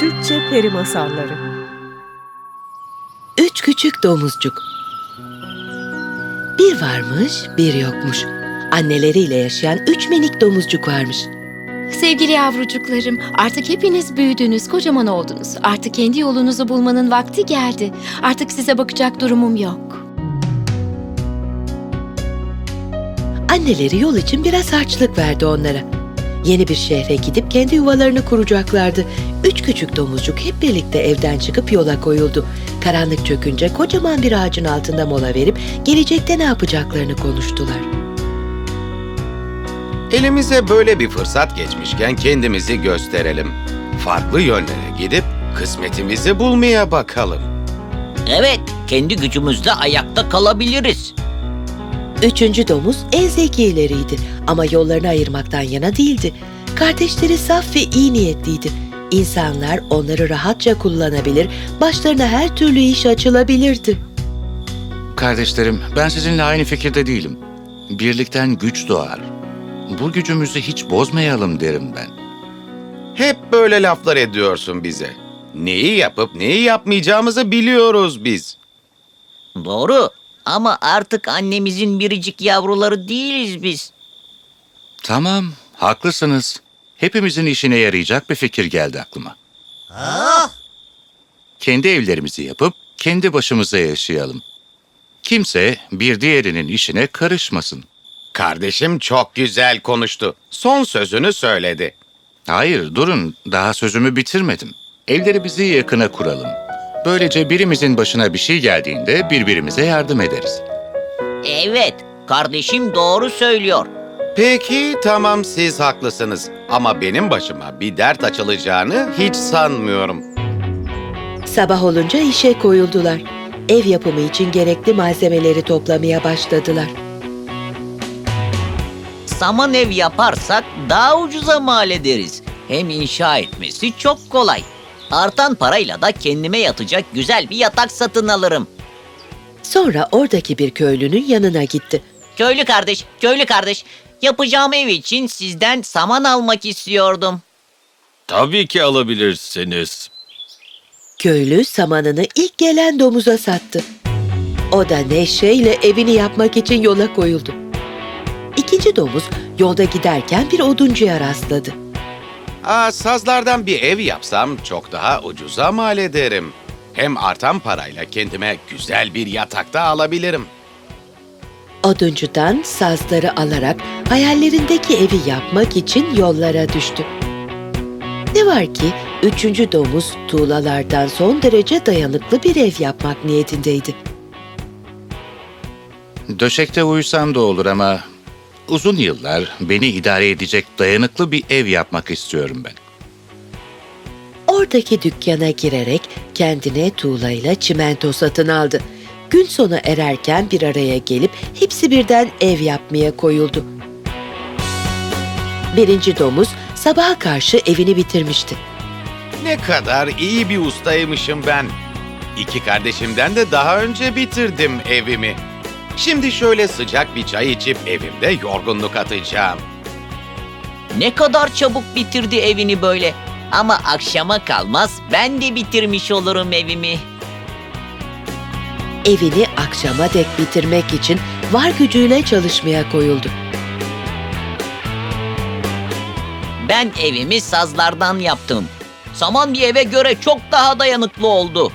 Türkçe Peri Masalları Üç küçük domuzcuk. Bir varmış, bir yokmuş. Anneleriyle yaşayan üç minik domuzcuk varmış. Sevgili yavrucuklarım, artık hepiniz büyüdünüz, kocaman oldunuz. Artık kendi yolunuzu bulmanın vakti geldi. Artık size bakacak durumum yok. Anneleri yol için biraz harçlık verdi onlara. Yeni bir şehre gidip kendi yuvalarını kuracaklardı. Üç küçük domuzcuk hep birlikte evden çıkıp yola koyuldu. Karanlık çökünce kocaman bir ağacın altında mola verip gelecekte ne yapacaklarını konuştular. Elimize böyle bir fırsat geçmişken kendimizi gösterelim. Farklı yönlere gidip kısmetimizi bulmaya bakalım. Evet, kendi gücümüzle ayakta kalabiliriz. Üçüncü domuz en zekileriydi ama yollarını ayırmaktan yana değildi. Kardeşleri saf ve iyi niyetliydi. İnsanlar onları rahatça kullanabilir, başlarına her türlü iş açılabilirdi. Kardeşlerim, ben sizinle aynı fikirde değilim. Birlikten güç doğar. Bu gücümüzü hiç bozmayalım derim ben. Hep böyle laflar ediyorsun bize. Neyi yapıp neyi yapmayacağımızı biliyoruz biz. Doğru ama artık annemizin biricik yavruları değiliz biz. Tamam, haklısınız. Hepimizin işine yarayacak bir fikir geldi aklıma. Kendi evlerimizi yapıp kendi başımıza yaşayalım. Kimse bir diğerinin işine karışmasın. Kardeşim çok güzel konuştu. Son sözünü söyledi. Hayır, durun. Daha sözümü bitirmedim. Evlerimizi yakına kuralım. Böylece birimizin başına bir şey geldiğinde birbirimize yardım ederiz. Evet, kardeşim doğru söylüyor. Peki tamam siz haklısınız. Ama benim başıma bir dert açılacağını hiç sanmıyorum. Sabah olunca işe koyuldular. Ev yapımı için gerekli malzemeleri toplamaya başladılar. Saman ev yaparsak daha ucuza mal ederiz. Hem inşa etmesi çok kolay. Artan parayla da kendime yatacak güzel bir yatak satın alırım. Sonra oradaki bir köylünün yanına gitti. Köylü kardeş, köylü kardeş. Yapacağım ev için sizden saman almak istiyordum. Tabii ki alabilirsiniz. Köylü samanını ilk gelen domuza sattı. O da neşeyle evini yapmak için yola koyuldu. İkinci domuz yolda giderken bir oduncuya rastladı. Aa, sazlardan bir ev yapsam çok daha ucuza mal ederim. Hem artan parayla kendime güzel bir yatakta alabilirim. Oduncudan sazları alarak hayallerindeki evi yapmak için yollara düştü. Ne var ki üçüncü domuz tuğlalardan son derece dayanıklı bir ev yapmak niyetindeydi. Döşekte uyusam da olur ama uzun yıllar beni idare edecek dayanıklı bir ev yapmak istiyorum ben. Oradaki dükkana girerek kendine tuğlayla çimento satın aldı. Gün sonu ererken bir araya gelip hepsi birden ev yapmaya koyuldu. Birinci domuz sabaha karşı evini bitirmişti. Ne kadar iyi bir ustaymışım ben. İki kardeşimden de daha önce bitirdim evimi. Şimdi şöyle sıcak bir çay içip evimde yorgunluk atacağım. Ne kadar çabuk bitirdi evini böyle. Ama akşama kalmaz ben de bitirmiş olurum evimi. Evini akşama dek bitirmek için var gücüyle çalışmaya koyuldu. Ben evimi sazlardan yaptım. Saman bir eve göre çok daha dayanıklı oldu.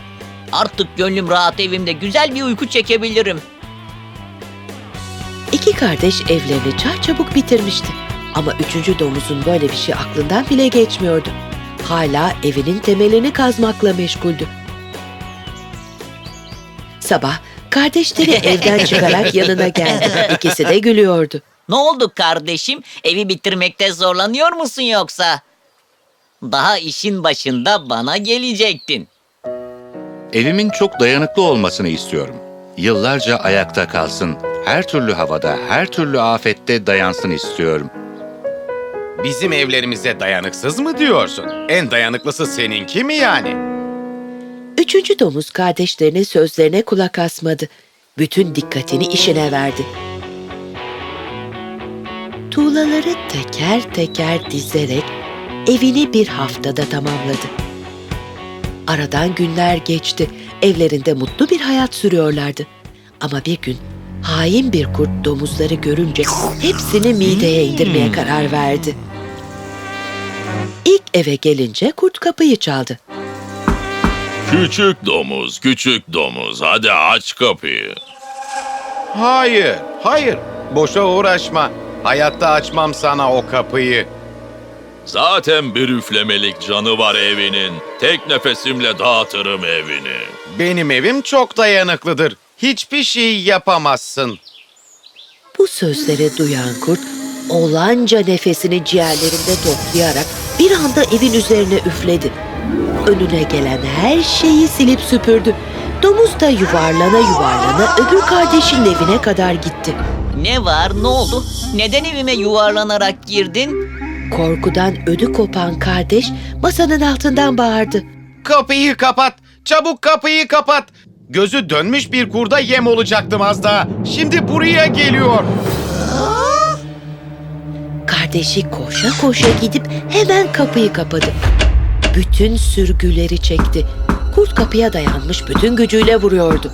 Artık gönlüm rahat evimde güzel bir uyku çekebilirim. İki kardeş evlerini çarçabuk bitirmişti. Ama üçüncü domuzun böyle bir şey aklından bile geçmiyordu. Hala evinin temelini kazmakla meşguldü. Sabah kardeşleri evden çıkarak yanına geldi. İkisi de gülüyordu. Ne oldu kardeşim? Evi bitirmekte zorlanıyor musun yoksa? Daha işin başında bana gelecektin. Evimin çok dayanıklı olmasını istiyorum. Yıllarca ayakta kalsın, her türlü havada, her türlü afette dayansın istiyorum. Bizim evlerimize dayanıksız mı diyorsun? En dayanıklısı seninki mi yani? Üçüncü domuz kardeşlerinin sözlerine kulak asmadı. Bütün dikkatini işine verdi. Tuğlaları teker teker dizerek evini bir haftada tamamladı. Aradan günler geçti. Evlerinde mutlu bir hayat sürüyorlardı. Ama bir gün hain bir kurt domuzları görünce hepsini mideye indirmeye karar verdi. İlk eve gelince kurt kapıyı çaldı. Küçük domuz, küçük domuz. Hadi aç kapıyı. Hayır, hayır. Boşa uğraşma. Hayatta açmam sana o kapıyı. Zaten bir üflemelik canı var evinin. Tek nefesimle dağıtırım evini. Benim evim çok dayanıklıdır. Hiçbir şey yapamazsın. Bu sözleri duyan kurt olanca nefesini ciğerlerinde toplayarak bir anda evin üzerine üfledi. Önüne gelen her şeyi silip süpürdü. Domuz da yuvarlana yuvarlana öbür kardeşinin evine kadar gitti. Ne var ne oldu? Neden evime yuvarlanarak girdin? Korkudan ödü kopan kardeş masanın altından bağırdı. Kapıyı kapat. Çabuk kapıyı kapat. Gözü dönmüş bir kurda yem olacaktım az daha. Şimdi buraya geliyor. Kardeşi koşa koşa gidip hemen kapıyı kapadı. Bütün sürgüleri çekti. Kurt kapıya dayanmış bütün gücüyle vuruyordu.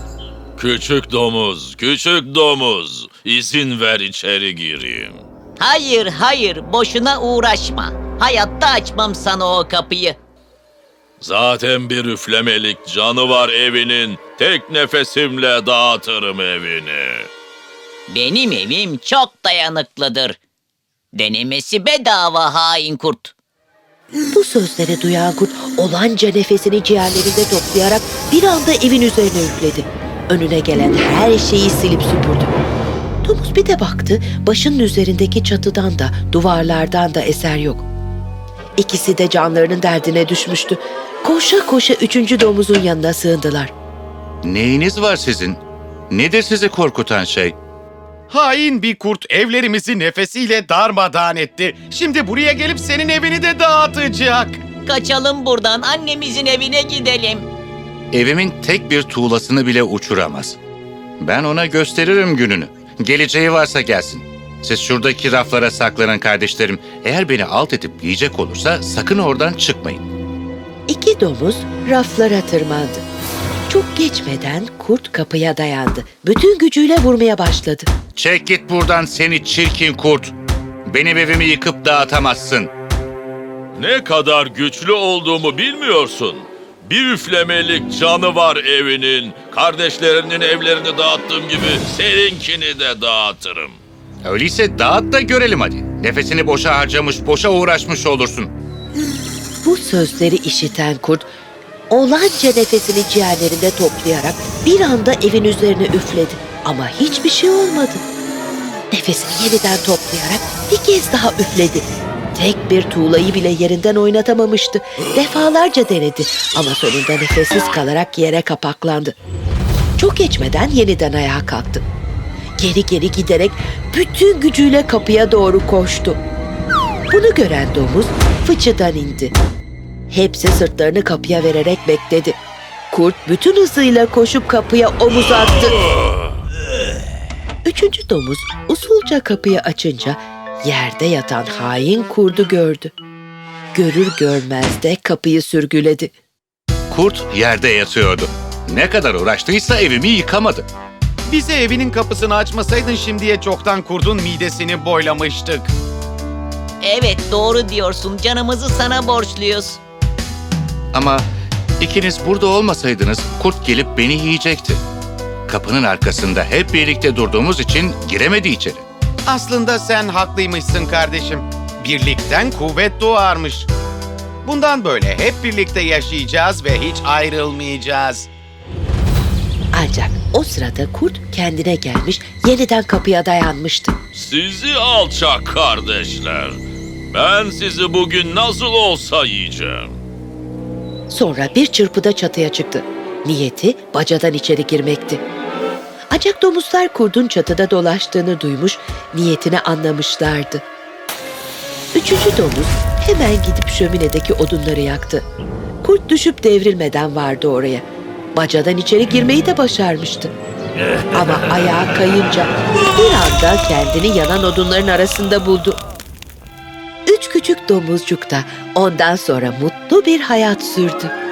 Küçük domuz, küçük domuz. İzin ver içeri gireyim. Hayır hayır boşuna uğraşma. Hayatta açmam sana o kapıyı. Zaten bir üflemelik canı var evinin. Tek nefesimle dağıtırım evini. Benim evim çok dayanıklıdır. Denemesi bedava hain kurt. Bu sözleri duyan kurt olanca nefesini ciğerlerinde toplayarak bir anda evin üzerine üfledi. Önüne gelen her şeyi silip süpürdü. Domuz bir de baktı, başının üzerindeki çatıdan da, duvarlardan da eser yok. İkisi de canlarının derdine düşmüştü. Koşa koşa üçüncü domuzun yanına sığındılar. Neyiniz var sizin? Nedir sizi korkutan şey? Hain bir kurt evlerimizi nefesiyle darmadağın etti. Şimdi buraya gelip senin evini de dağıtacak. Kaçalım buradan annemizin evine gidelim. Evimin tek bir tuğlasını bile uçuramaz. Ben ona gösteririm gününü. Geleceği varsa gelsin. Siz şuradaki raflara saklanın kardeşlerim. Eğer beni alt edip yiyecek olursa sakın oradan çıkmayın. İki domuz raflara tırmandı. Çok geçmeden kurt kapıya dayandı. Bütün gücüyle vurmaya başladı. Çek git buradan seni çirkin kurt. Benim evimi yıkıp dağıtamazsın. Ne kadar güçlü olduğumu bilmiyorsun. Bir üflemelik canı var evinin. Kardeşlerinin evlerini dağıttığım gibi seninkini de dağıtırım. Öyleyse dağıt da görelim hadi. Nefesini boşa harcamış, boşa uğraşmış olursun. Bu sözleri işiten kurt olanca nefesini ciğerlerinde toplayarak bir anda evin üzerine üfledi. Ama hiçbir şey olmadı. Nefesini yeniden toplayarak bir kez daha üfledi. Tek bir tuğlayı bile yerinden oynatamamıştı. Defalarca denedi ama sonunda nefessiz kalarak yere kapaklandı. Çok geçmeden yeniden ayağa kalktı. Geri geri giderek bütün gücüyle kapıya doğru koştu. Bunu gören domuz fıçıdan indi. Hepsi sırtlarını kapıya vererek bekledi. Kurt bütün hızıyla koşup kapıya omuz attı. Üçüncü domuz usulca kapıyı açınca yerde yatan hain kurdu gördü. Görür görmez de kapıyı sürgüledi. Kurt yerde yatıyordu. Ne kadar uğraştıysa evimi yıkamadı. Bize evinin kapısını açmasaydın şimdiye çoktan kurdun midesini boylamıştık. Evet doğru diyorsun canımızı sana borçluyuz. Ama ikiniz burada olmasaydınız kurt gelip beni yiyecekti. Kapının arkasında hep birlikte durduğumuz için giremedi içeri. Aslında sen haklıymışsın kardeşim. Birlikten kuvvet doğarmış. Bundan böyle hep birlikte yaşayacağız ve hiç ayrılmayacağız. Ancak o sırada kurt kendine gelmiş yeniden kapıya dayanmıştı. Sizi alçak kardeşler. Ben sizi bugün nasıl olsa yiyeceğim. Sonra bir çırpıda çatıya çıktı. Niyeti bacadan içeri girmekti. Ancak domuzlar kurdun çatıda dolaştığını duymuş, niyetini anlamışlardı. Üçüncü domuz hemen gidip şöminedeki odunları yaktı. Kurt düşüp devrilmeden vardı oraya. Bacadan içeri girmeyi de başarmıştı. Ama ayağa kayınca bir anda kendini yanan odunların arasında buldu. Üç küçük domuzcuk da ondan sonra mutlu bir hayat sürdü.